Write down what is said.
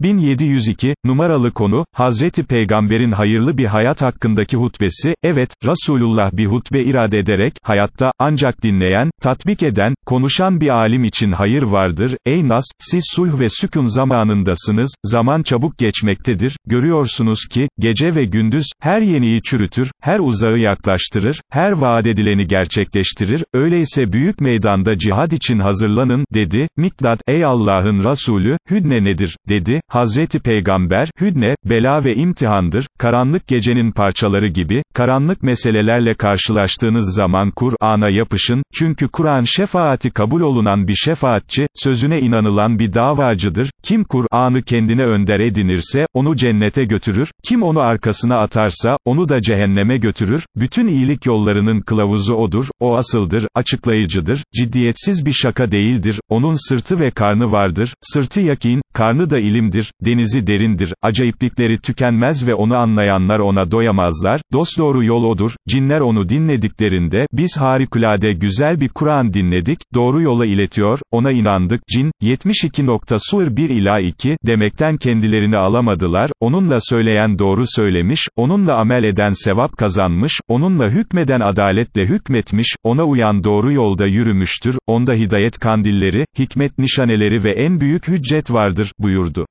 1702, numaralı konu, Hazreti Peygamber'in hayırlı bir hayat hakkındaki hutbesi, evet, Resulullah bir hutbe irade ederek, hayatta, ancak dinleyen, tatbik eden, konuşan bir alim için hayır vardır, ey Nas, siz sulh ve sükun zamanındasınız, zaman çabuk geçmektedir, görüyorsunuz ki, gece ve gündüz, her yeniyi çürütür, her uzağı yaklaştırır, her vaat edileni gerçekleştirir, öyleyse büyük meydanda cihad için hazırlanın, dedi, Mikdad, ey Allah'ın Resulü, hüdne nedir, dedi, Hazreti Peygamber, hüdne, bela ve imtihandır, karanlık gecenin parçaları gibi, karanlık meselelerle karşılaştığınız zaman Kur'an'a yapışın, çünkü Kur'an şefaati kabul olunan bir şefaatçi, sözüne inanılan bir davacıdır, kim Kur'an'ı kendine önder edinirse, onu cennete götürür, kim onu arkasına atarsa, onu da cehenneme götürür, bütün iyilik yollarının kılavuzu odur, o asıldır, açıklayıcıdır, ciddiyetsiz bir şaka değildir, onun sırtı ve karnı vardır, sırtı yakin, karnı da ilimdir, denizi derindir, acayiplikleri tükenmez ve onu anlayanlar ona doyamazlar, dosdoğru yol odur, cinler onu dinlediklerinde, biz harikulade güzel bir Kur'an dinledik, doğru yola iletiyor, ona inandık, cin, 72. Sur 1 ila 2, demekten kendilerini alamadılar, onunla söyleyen doğru söylemiş, onunla amel eden sevap kazanmış, onunla hükmeden adaletle hükmetmiş, ona uyan doğru yolda yürümüştür, onda hidayet kandilleri, hikmet nişaneleri ve en büyük hüccet vardır, buyurdu.